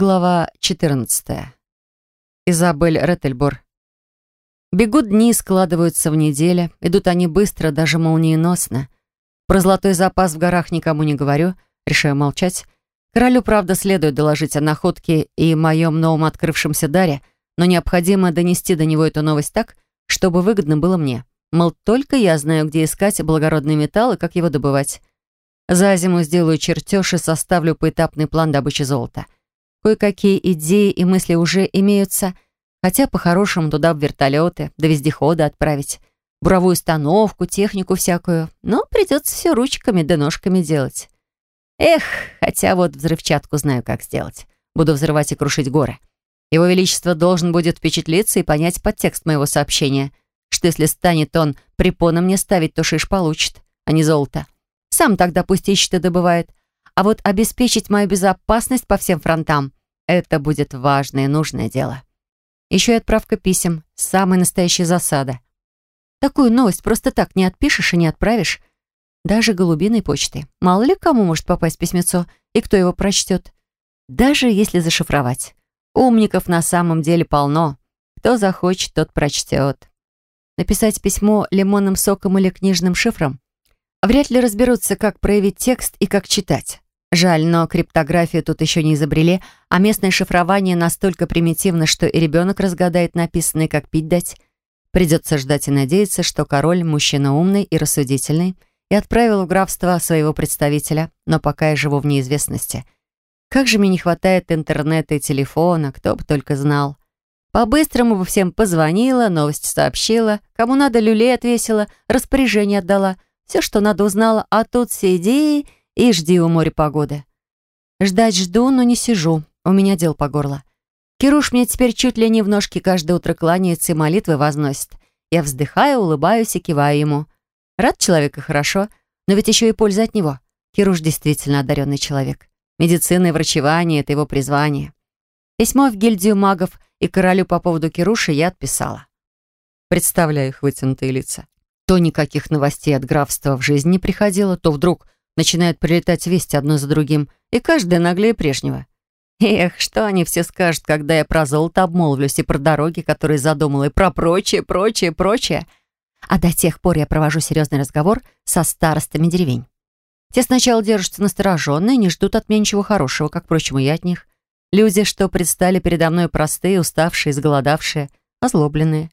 Глава 14. Изабель Реттельбор. Бегут дни, складываются в неделю. Идут они быстро, даже молниеносно. Про золотой запас в горах никому не говорю, решаю молчать. Королю, правда, следует доложить о находке и моем новом открывшемся даре, но необходимо донести до него эту новость так, чтобы выгодно было мне. Мол, только я знаю, где искать благородный металл и как его добывать. За зиму сделаю чертеж и составлю поэтапный план добычи золота — Кое-какие идеи и мысли уже имеются, хотя по-хорошему туда в вертолеты, до вездехода отправить, буровую установку, технику всякую, но придется все ручками да ножками делать. Эх, хотя вот взрывчатку знаю, как сделать. Буду взрывать и крушить горы. Его Величество должен будет впечатлиться и понять подтекст моего сообщения, что если станет он препоны мне ставить, то шиш получит, а не золото. Сам тогда пусть ищет и добывает, а вот обеспечить мою безопасность по всем фронтам — это будет важное и нужное дело. Еще и отправка писем — самая настоящая засада. Такую новость просто так не отпишешь и не отправишь. Даже голубиной почтой. Мало ли кому может попасть письмецо, и кто его прочтет. Даже если зашифровать. Умников на самом деле полно. Кто захочет, тот прочтет. Написать письмо лимонным соком или книжным шифром? Вряд ли разберутся, как проявить текст и как читать. Жаль, но криптографию тут еще не изобрели, а местное шифрование настолько примитивно, что и ребенок разгадает написанное, как пить дать. Придется ждать и надеяться, что король, мужчина умный и рассудительный, и отправил в графство своего представителя, но пока я живу в неизвестности. Как же мне не хватает интернета и телефона, кто бы только знал. По-быстрому бы всем позвонила, новости сообщила, кому надо люлей отвесила, распоряжение отдала, все, что надо узнала, а тут сиди и жди у моря погоды. Ждать жду, но не сижу. У меня дел по горло. Кируш мне теперь чуть ли не в ножки каждое утро кланяется и молитвы возносит. Я вздыхаю, улыбаюсь и киваю ему. Рад человека хорошо, но ведь еще и польза от него. Кируш действительно одаренный человек. Медицина и врачевание — это его призвание. Письмо в гильдию магов и королю по поводу Кируши я отписала. Представляю их вытянутые лица. То никаких новостей от графства в жизни не приходило, то вдруг Начинают прилетать вести одно за другим, и каждая наглее прежнего. Эх, что они все скажут, когда я про золото обмолвлюсь, и про дороги, которые задумала, и про прочее, прочее, прочее. А до тех пор я провожу серьезный разговор со старостами деревень. Те сначала держатся настороженно и не ждут от меня ничего хорошего, как, впрочем, и я от них. Люди, что предстали передо мной простые, уставшие, изголодавшие, озлобленные.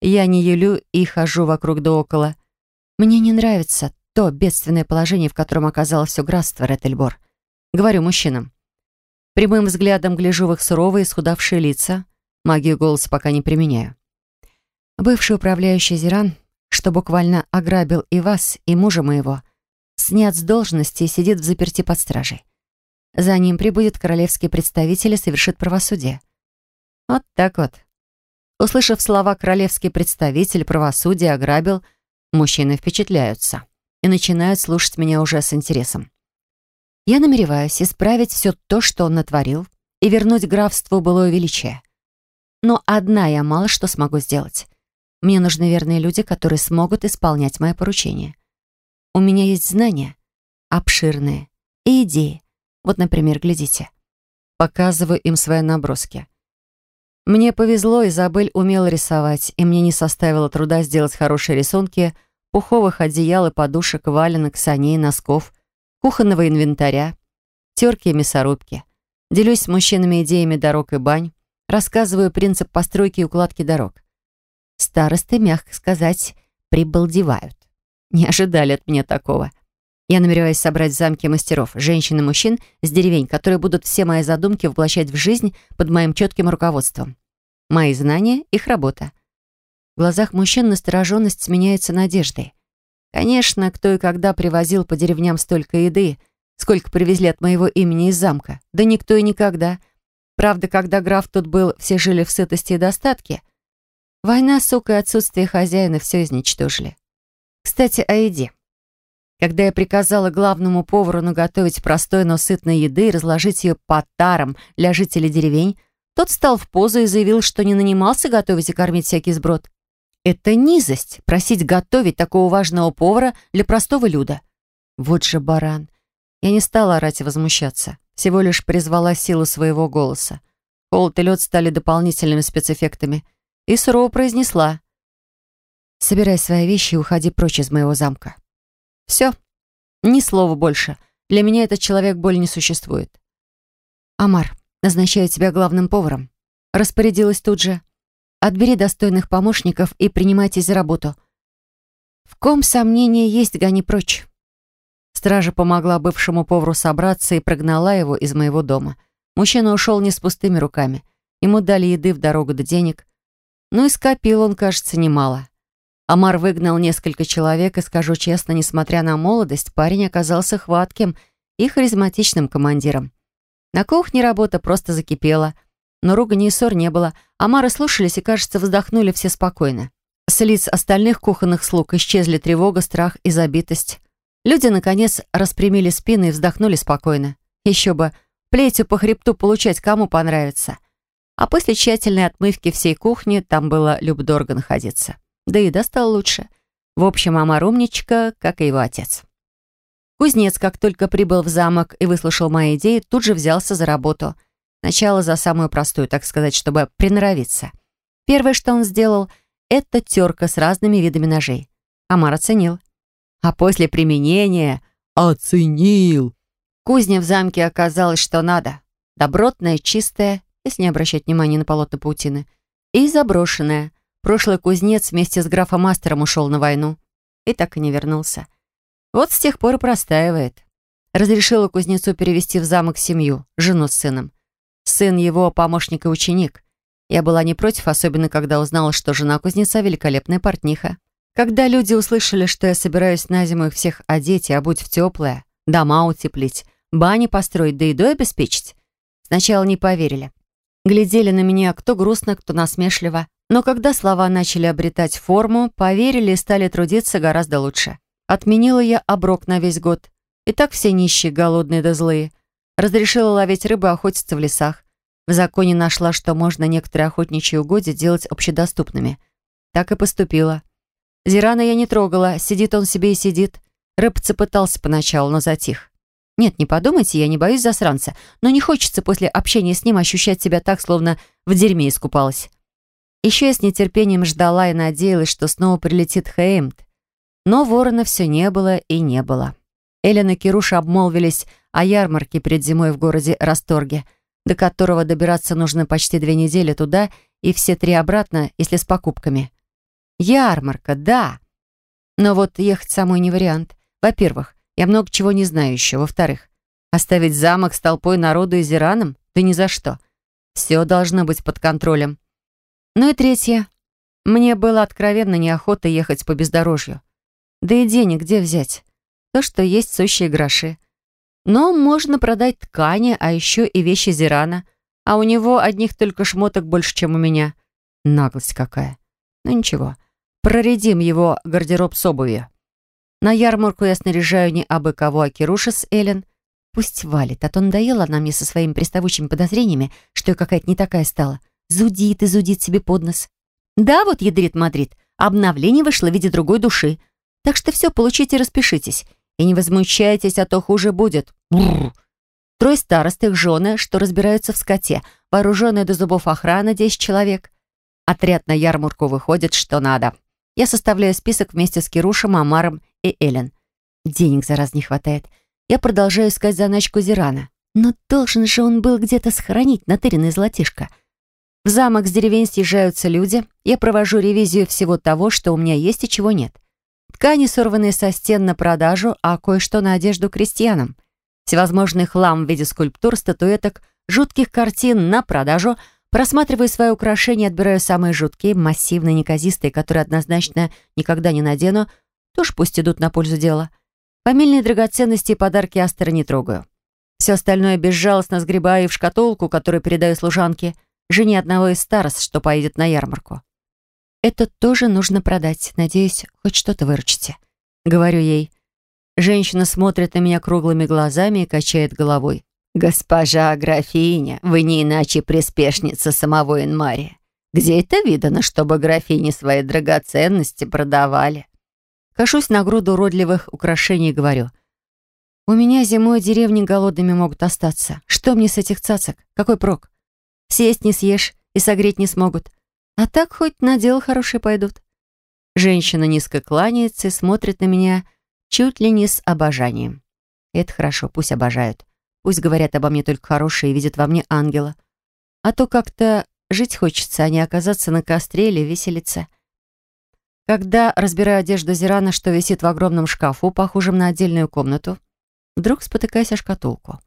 Я не юлю и хожу вокруг да около. Мне не нравится то бедственное положение, в котором оказалось все графство Реттельбор. Говорю мужчинам. Прямым взглядом гляжу в их суровые, исхудавшие лица. Магию голоса пока не применяю. Бывший управляющий Зиран, что буквально ограбил и вас, и мужа моего, снят с должности и сидит в заперти под стражей. За ним прибудет королевский представитель и совершит правосудие. Вот так вот. Услышав слова «королевский представитель правосудия ограбил», мужчины впечатляются и начинают слушать меня уже с интересом. Я намереваюсь исправить все то, что он натворил, и вернуть графству былое величие. Но одна я мало что смогу сделать. Мне нужны верные люди, которые смогут исполнять мои поручения. У меня есть знания, обширные, и идеи. Вот, например, глядите. Показываю им свои наброски. Мне повезло, Изабель умела рисовать, и мне не составило труда сделать хорошие рисунки — пуховых одеял и подушек, валенок, саней, носков, кухонного инвентаря, терки и мясорубки. Делюсь с мужчинами идеями дорог и бань, рассказываю принцип постройки и укладки дорог. Старосты, мягко сказать, прибалдевают. Не ожидали от меня такого. Я намереваюсь собрать в замке мастеров, женщин и мужчин с деревень, которые будут все мои задумки воплощать в жизнь под моим четким руководством. Мои знания — их работа. В глазах мужчин настороженность сменяется надеждой. Конечно, кто и когда привозил по деревням столько еды, сколько привезли от моего имени из замка. Да никто и никогда. Правда, когда граф тут был, все жили в сытости и достатке. Война, сука и отсутствие хозяина все изничтожили. Кстати, о еде. Когда я приказала главному повару наготовить простой, но сытной еды и разложить ее по тарам для жителей деревень, тот встал в позу и заявил, что не нанимался готовить и кормить всякий сброд. Это низость — просить готовить такого важного повара для простого люда. Вот же баран. Я не стала орать и возмущаться. всего лишь призвала силу своего голоса. Холод и лед стали дополнительными спецэффектами. И сурово произнесла. «Собирай свои вещи и уходи прочь из моего замка». «Все. Ни слова больше. Для меня этот человек боль не существует». «Амар, назначаю тебя главным поваром». Распорядилась тут же. «Отбери достойных помощников и принимайтесь за работу». «В ком сомнения есть, гони прочь». Стража помогла бывшему повару собраться и прогнала его из моего дома. Мужчина ушел не с пустыми руками. Ему дали еды в дорогу до денег. Ну и скопил он, кажется, немало. Амар выгнал несколько человек, и, скажу честно, несмотря на молодость, парень оказался хватким и харизматичным командиром. На кухне работа просто закипела, но ругани и ссор не было. Амары слушались и, кажется, вздохнули все спокойно. С лиц остальных кухонных слуг исчезли тревога, страх и забитость. Люди, наконец, распрямили спины и вздохнули спокойно. Еще бы, плетью по хребту получать кому понравится. А после тщательной отмывки всей кухни там было любдорого находиться. Да еда стала лучше. В общем, Амар умничка, как и его отец. Кузнец, как только прибыл в замок и выслушал мои идеи, тут же взялся за работу. Сначала за самую простую, так сказать, чтобы приноровиться. Первое, что он сделал, это терка с разными видами ножей. Амар оценил а после применения оценил. Кузня в замке оказалась что надо. Добротная, чистая, если не обращать внимания на полотна паутины, и заброшенная. Прошлый кузнец вместе с графом Мастером ушел на войну и так и не вернулся. Вот с тех пор и простаивает. Разрешила кузнецу перевести в замок семью, жену с сыном. Сын его помощник и ученик. Я была не против, особенно когда узнала, что жена кузнеца великолепная портниха. Когда люди услышали, что я собираюсь на зиму их всех одеть и обуть в теплое, дома утеплить, бани построить, да едой обеспечить, сначала не поверили. Глядели на меня кто грустно, кто насмешливо. Но когда слова начали обретать форму, поверили и стали трудиться гораздо лучше. Отменила я оброк на весь год. И так все нищие, голодные да злые. Разрешила ловить рыбу, охотиться в лесах. В законе нашла, что можно некоторые охотничьи угодья делать общедоступными. Так и поступила. Зирана я не трогала, сидит он себе и сидит. Рыбца пытался поначалу, но затих. Нет, не подумайте, я не боюсь засранца, но не хочется после общения с ним ощущать себя так, словно в дерьме искупалась. Еще я с нетерпением ждала и надеялась, что снова прилетит Хеймт. Но ворона все не было и не было. Эллен и Кируша обмолвились о ярмарке перед зимой в городе Расторге, до которого добираться нужно почти две недели туда и все три обратно, если с покупками. Ярмарка, да. Но вот ехать самой не вариант. Во-первых, я много чего не знаю еще. Во-вторых, оставить замок с толпой народу и зираном? Да ни за что. Все должно быть под контролем. Ну и третье. Мне было откровенно неохота ехать по бездорожью. Да и денег где взять? То, что есть сущие гроши. Но можно продать ткани, а еще и вещи Зирана. А у него одних только шмоток больше, чем у меня. Наглость какая. Ну ничего. Проредим его гардероб с обувью. На ярмарку я снаряжаю не абы кого, а Кируша с Эллен. Пусть валит, а то надоела она мне со своими приставучими подозрениями, что я какая-то не такая стала. Зудит и зудит себе под нос. Да, вот ядрит Мадрид, обновление вышло в виде другой души. Так что все, получите распишитесь. И не возмущайтесь, а то хуже будет. Бррр. Трое старост, их жены, что разбираются в скоте, вооруженная до зубов охрана, 10 человек. Отряд на ярмарку выходит, что надо. Я составляю список вместе с Кирушем, Амаром и Эллен. Денег за раз не хватает. Я продолжаю искать заначку Зирана. Но должен же он был где-то сохранить натыренное золотишко. В замок с деревень съезжаются люди. Я провожу ревизию всего того, что у меня есть и чего нет. Ткани, сорванные со стен на продажу, а кое-что на одежду крестьянам. Всевозможный хлам в виде скульптур, статуэток, жутких картин на продажу — Просматриваю свои украшения, отбираю самые жуткие, массивные, неказистые, которые однозначно никогда не надену, тоже пусть идут на пользу дела. Фамильные драгоценности и подарки Астера не трогаю. Все остальное безжалостно сгребаю в шкатулку, которую передаю служанке, жене одного из старост, что поедет на ярмарку. «Это тоже нужно продать. Надеюсь, хоть что-то выручите», — говорю ей. Женщина смотрит на меня круглыми глазами и качает головой. «Госпожа графиня, вы не иначе приспешница самого Инмария. Где это видано, чтобы графини свои драгоценности продавали?» Кашусь на груду уродливых украшений и говорю. У меня зимой деревни голодными могут остаться. Что мне с этих цацок? Какой прок? Съесть не съешь и согреть не смогут. А так хоть на дело хорошие пойдут. Женщина низко кланяется и смотрит на меня чуть ли не с обожанием. Это хорошо, пусть обожают. Пусть говорят обо мне только хорошие и видят во мне ангела. А то как-то жить хочется, а не оказаться на костре или веселиться. Когда разбираю одежду Зирана, что висит в огромном шкафу, похожем на отдельную комнату, вдруг спотыкаюсь о шкатулку.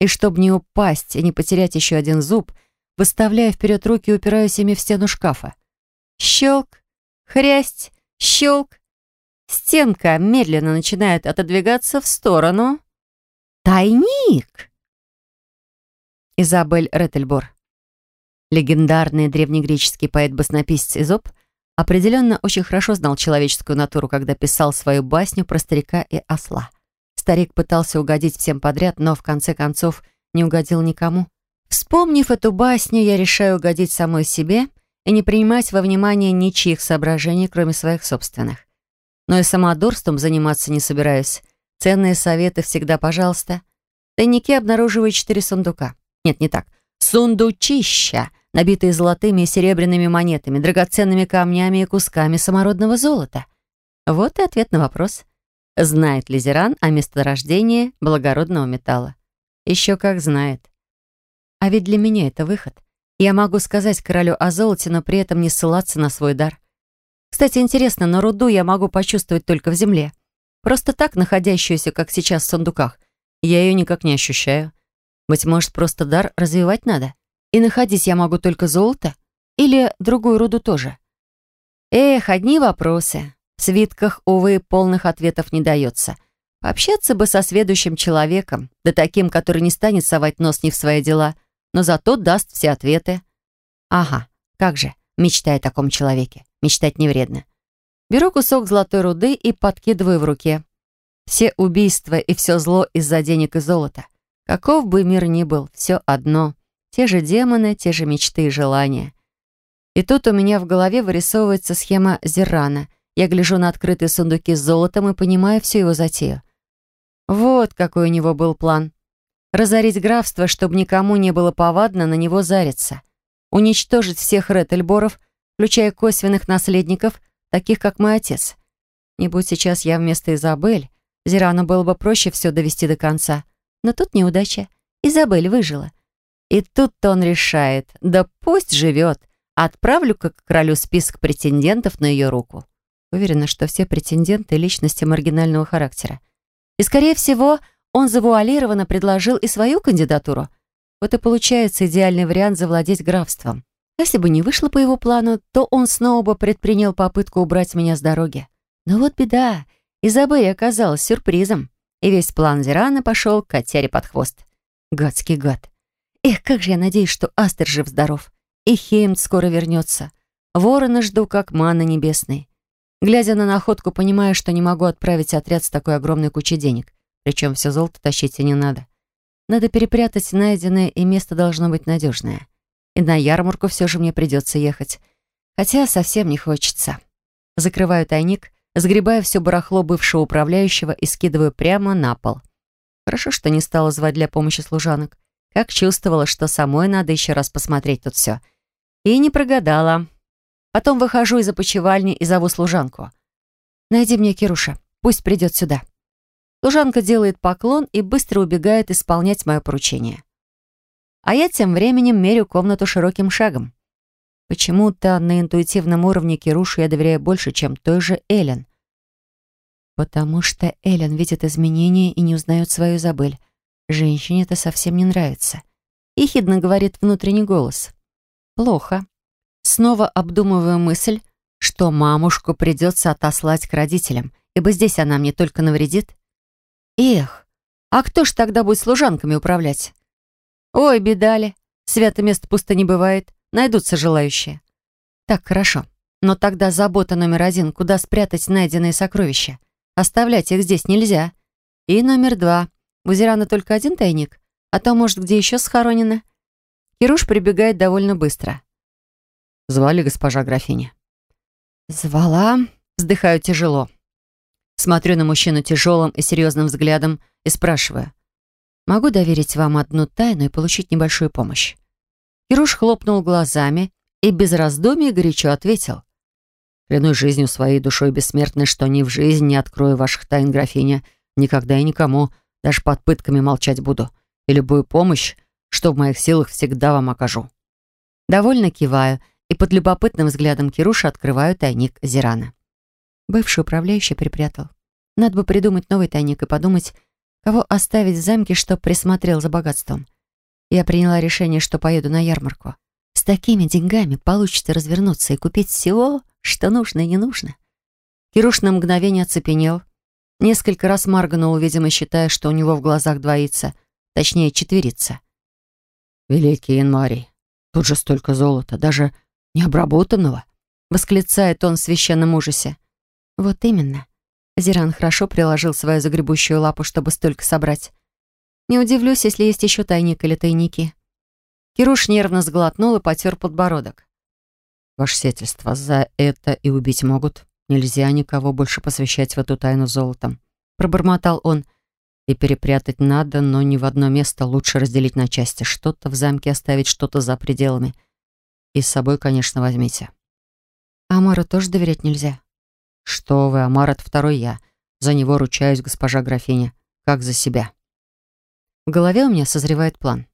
И чтобы не упасть и не потерять еще один зуб, выставляя вперед руки и упираюсь ими в стену шкафа. Щелк, хрясть, щелк. Стенка медленно начинает отодвигаться в сторону. Тайник! Изабель Реттельбор. Легендарный древнегреческий поэт-баснописец Изоп определенно очень хорошо знал человеческую натуру, когда писал свою басню про старика и осла. Старик пытался угодить всем подряд, но в конце концов не угодил никому. Вспомнив эту басню, я решаю угодить самой себе и не принимать во внимание ничьих соображений, кроме своих собственных. Но и самодурством заниматься не собираюсь. Ценные советы всегда пожалуйста. В тайнике обнаруживаю четыре сундука. Нет, не так. Сундучища, набитые золотыми и серебряными монетами, драгоценными камнями и кусками самородного золота. Вот и ответ на вопрос. Знает ли Зиран о месторождении благородного металла? Еще как знает. А ведь для меня это выход. Я могу сказать королю о золоте, но при этом не ссылаться на свой дар. Кстати, интересно, но руду я могу почувствовать только в земле. Просто так, находящуюся, как сейчас, в сундуках, я ее никак не ощущаю. Быть может, просто дар развивать надо? И находить я могу только золото? Или другую руду тоже? Эх, одни вопросы. В свитках, увы, полных ответов не дается. Пообщаться бы со следующим человеком, да таким, который не станет совать нос не в свои дела, но зато даст все ответы. Ага, как же, мечтая о таком человеке. Мечтать не вредно. Беру кусок золотой руды и подкидываю в руке. Все убийства и все зло из-за денег и золота. Каков бы мир ни был, все одно. Те же демоны, те же мечты и желания. И тут у меня в голове вырисовывается схема Зеррана — я гляжу на открытые сундуки с золотом и понимаю всю его затею. Вот какой у него был план. Разорить графство, чтобы никому не было повадно на него зариться. Уничтожить всех Реттельборов, включая косвенных наследников, таких как мой отец. Не будь сейчас я вместо Изабель, Зирану было бы проще все довести до конца. Но тут неудача. Изабель выжила. И тут-то он решает, да пусть живет, отправлю-ка к королю список претендентов на ее руку. Уверена, что все претенденты — личности маргинального характера. И, скорее всего, он завуалированно предложил и свою кандидатуру. Вот и получается идеальный вариант завладеть графством. Если бы не вышло по его плану, то он снова бы предпринял попытку убрать меня с дороги. Но вот беда. Изабель оказалась сюрпризом. И весь план Зирана пошел к котяре под хвост. Гадский гад. Эх, как же я надеюсь, что Астер жив-здоров. И Хеймд скоро вернется. Ворона жду, как мана небесной. Глядя на находку, понимаю, что не могу отправить отряд с такой огромной кучей денег. Причем все золото тащить и не надо. Надо перепрятать найденное, и место должно быть надежное. И на ярмарку все же мне придется ехать. Хотя совсем не хочется. Закрываю тайник, сгребаю все барахло бывшего управляющего и скидываю прямо на пол. Хорошо, что не стала звать для помощи служанок. Как чувствовала, что самой надо еще раз посмотреть тут все. И не прогадала. Потом выхожу из опочивальни и зову служанку. «Найди мне Кируша, пусть придет сюда». Служанка делает поклон и быстро убегает исполнять мое поручение. А я тем временем мерю комнату широким шагом. Почему-то на интуитивном уровне Кирушу я доверяю больше, чем той же Эллен. Потому что Эллен видит изменения и не узнает свою Изабель. Женщине это совсем не нравится. Ехидно говорит внутренний голос. Плохо. Снова обдумываю мысль, что мамушку придется отослать к родителям, ибо здесь она мне только навредит. Эх, а кто ж тогда будет служанками управлять? Ой, бедали, свято мест пусто не бывает, найдутся желающие. Так, хорошо, но тогда забота номер один, куда спрятать найденные сокровища. Оставлять их здесь нельзя. И номер два, у Зирана только один тайник, а то, может, где еще схоронено. Кируш прибегает довольно быстро. Звали госпожа графиня. «Звала?» Вздыхаю тяжело. Смотрю на мужчину тяжелым и серьезным взглядом и спрашиваю. «Могу доверить вам одну тайну и получить небольшую помощь?» Кируш хлопнул глазами и без раздумий горячо ответил. «Клянусь жизнью своей душой бессмертной, что ни в жизнь не открою ваших тайн, графиня, никогда и никому, даже под пытками молчать буду, и любую помощь, что в моих силах, всегда вам окажу». Довольно киваю и под любопытным взглядом Кируша открываю тайник Зирана. Бывший управляющий припрятал. Надо бы придумать новый тайник и подумать, кого оставить в замке, чтоб присмотрел за богатством. Я приняла решение, что поеду на ярмарку. С такими деньгами получится развернуться и купить всего, что нужно и не нужно. Кируш на мгновение оцепенел. Несколько раз моргнул, видимо, считая, что у него в глазах двоится, точнее, четверится. «Великий Янмарий, тут же столько золота, даже необработанного!» восклицает он в священном ужасе. «Вот именно. Зиран хорошо приложил свою загребущую лапу, чтобы столько собрать. Не удивлюсь, если есть еще тайник или тайники. Кируш нервно сглотнул и потер подбородок. «Ваше сетельство, за это и убить могут. Нельзя никого больше посвящать в эту тайну золотом», — пробормотал он. «И перепрятать надо, но не в одно место, лучше разделить на части. Что-то в замке оставить, что-то за пределами. И с собой, конечно, возьмите». «Амару тоже доверять нельзя?» «Что вы, Амар, это второй я. За него ручаюсь, госпожа графиня, как за себя». В голове у меня созревает план.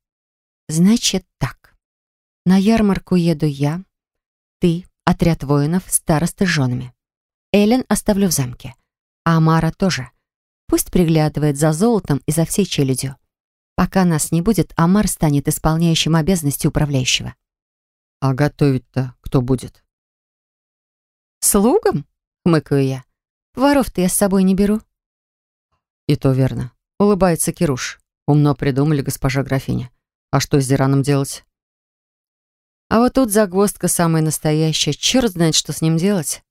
«Значит так. На ярмарку еду я, ты, отряд воинов, старосты с женами. Эллен оставлю в замке, а Амара тоже. Пусть приглядывает за золотом и за всей челядью. Пока нас не будет, Амар станет исполняющим обязанности управляющего». «А готовить-то кто будет?» «Слугам?» Хмыкаю я. Воров-то я с собой не беру. И то верно. Улыбается Кируш. Умно придумали, госпожа графиня. А что с Зираном делать? А вот тут загвоздка самая настоящая. Черт знает, что с ним делать.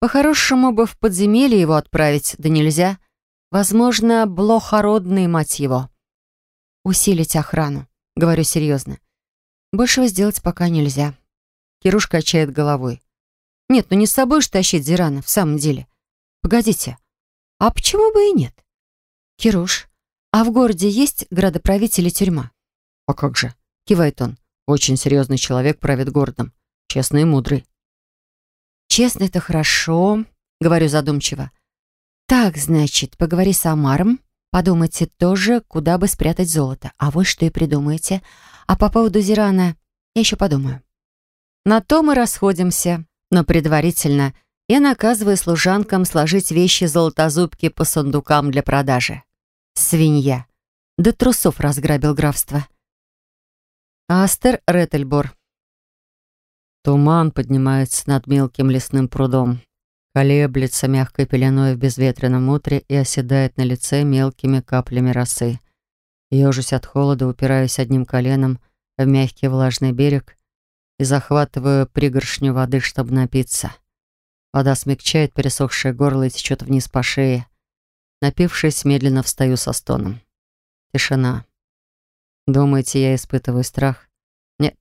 По-хорошему бы в подземелье его отправить, да нельзя. Возможно, блохородный, мать его. Усилить охрану. Говорю серьезно. Большего сделать пока нельзя. Кируш качает головой. Нет, ну не с собой же тащить Зирана, в самом деле. Погодите, а почему бы и нет? Кируш, а в городе есть градоправитель и тюрьма? А как же, кивает он. Очень серьезный человек правит городом. Честный и мудрый. Честно, это хорошо, говорю задумчиво. Так, значит, поговори с Амаром, подумайте тоже, куда бы спрятать золото. А вы что и придумаете. А по поводу Зирана я еще подумаю. На то мы расходимся. Но предварительно я наказываю служанкам сложить вещи золотозубки по сундукам для продажи. Свинья. До трусов разграбил графство. Астер Реттельбор. Туман поднимается над мелким лесным прудом, колеблется мягкой пеленой в безветренном утре и оседает на лице мелкими каплями росы. Ежусь от холода, упираюсь одним коленом в мягкий влажный берег и захватываю пригоршню воды, чтобы напиться. Вода смягчает пересохшее горло и течет вниз по шее. Напившись, медленно встаю со стоном. Тишина. Думаете, я испытываю страх? Нет.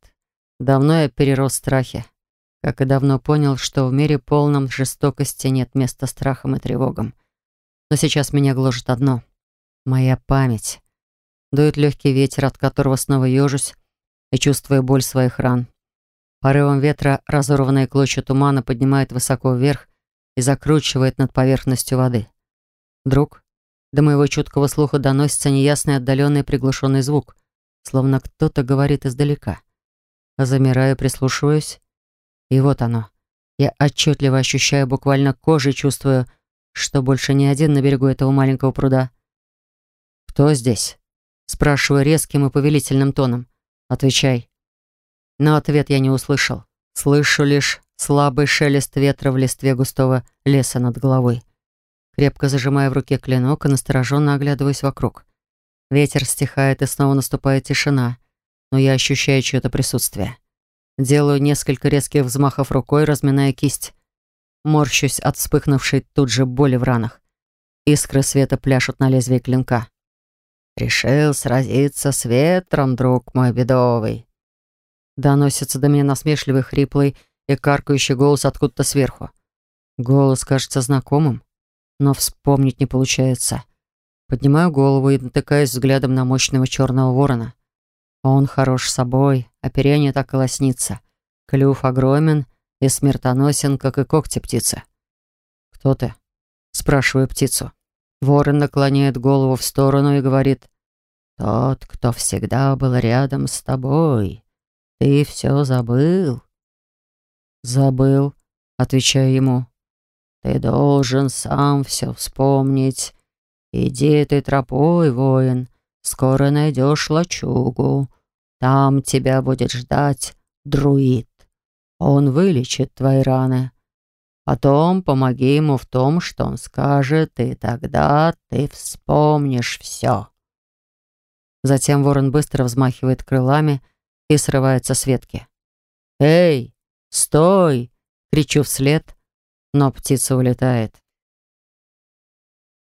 Давно я перерос страхи. Как и давно понял, что в мире полном жестокости нет места страхам и тревогам. Но сейчас меня гложет одно. Моя память. Дует легкий ветер, от которого снова ежусь и чувствую боль своих ран. Порывом ветра разорванные клочья тумана поднимает высоко вверх и закручивает над поверхностью воды. Вдруг до моего чуткого слуха доносится неясный отдаленный приглушенный звук, словно кто-то говорит издалека. Замираю, прислушиваюсь, и вот оно. Я отчетливо ощущаю, буквально кожей чувствую, что больше не один на берегу этого маленького пруда. «Кто здесь?» Спрашиваю резким и повелительным тоном. «Отвечай». Но ответ я не услышал. Слышу лишь слабый шелест ветра в листве густого леса над головой. Крепко зажимая в руке клинок и настороженно оглядываюсь вокруг. Ветер стихает и снова наступает тишина, но я ощущаю чье-то присутствие. Делаю несколько резких взмахов рукой, разминая кисть. Морщусь от вспыхнувшей тут же боли в ранах. Искры света пляшут на лезвии клинка. «Решил сразиться с ветром, друг мой бедовый», Доносится до меня насмешливый, хриплый и каркающий голос откуда-то сверху. Голос кажется знакомым, но вспомнить не получается. Поднимаю голову и натыкаюсь взглядом на мощного черного ворона. Он хорош собой, оперение так и лоснится. Клюв огромен и смертоносен, как и когти птицы. «Кто ты?» — спрашиваю птицу. Ворон наклоняет голову в сторону и говорит, «Тот, кто всегда был рядом с тобой. Ты все забыл?» «Забыл», — отвечаю ему. «Ты должен сам все вспомнить. Иди этой тропой, воин, скоро найдешь лачугу. Там тебя будет ждать друид. Он вылечит твои раны. Потом помоги ему в том, что он скажет, и тогда ты вспомнишь все». Затем ворон быстро взмахивает крылами и срывается с ветки. «Эй, стой!» — кричу вслед, но птица улетает.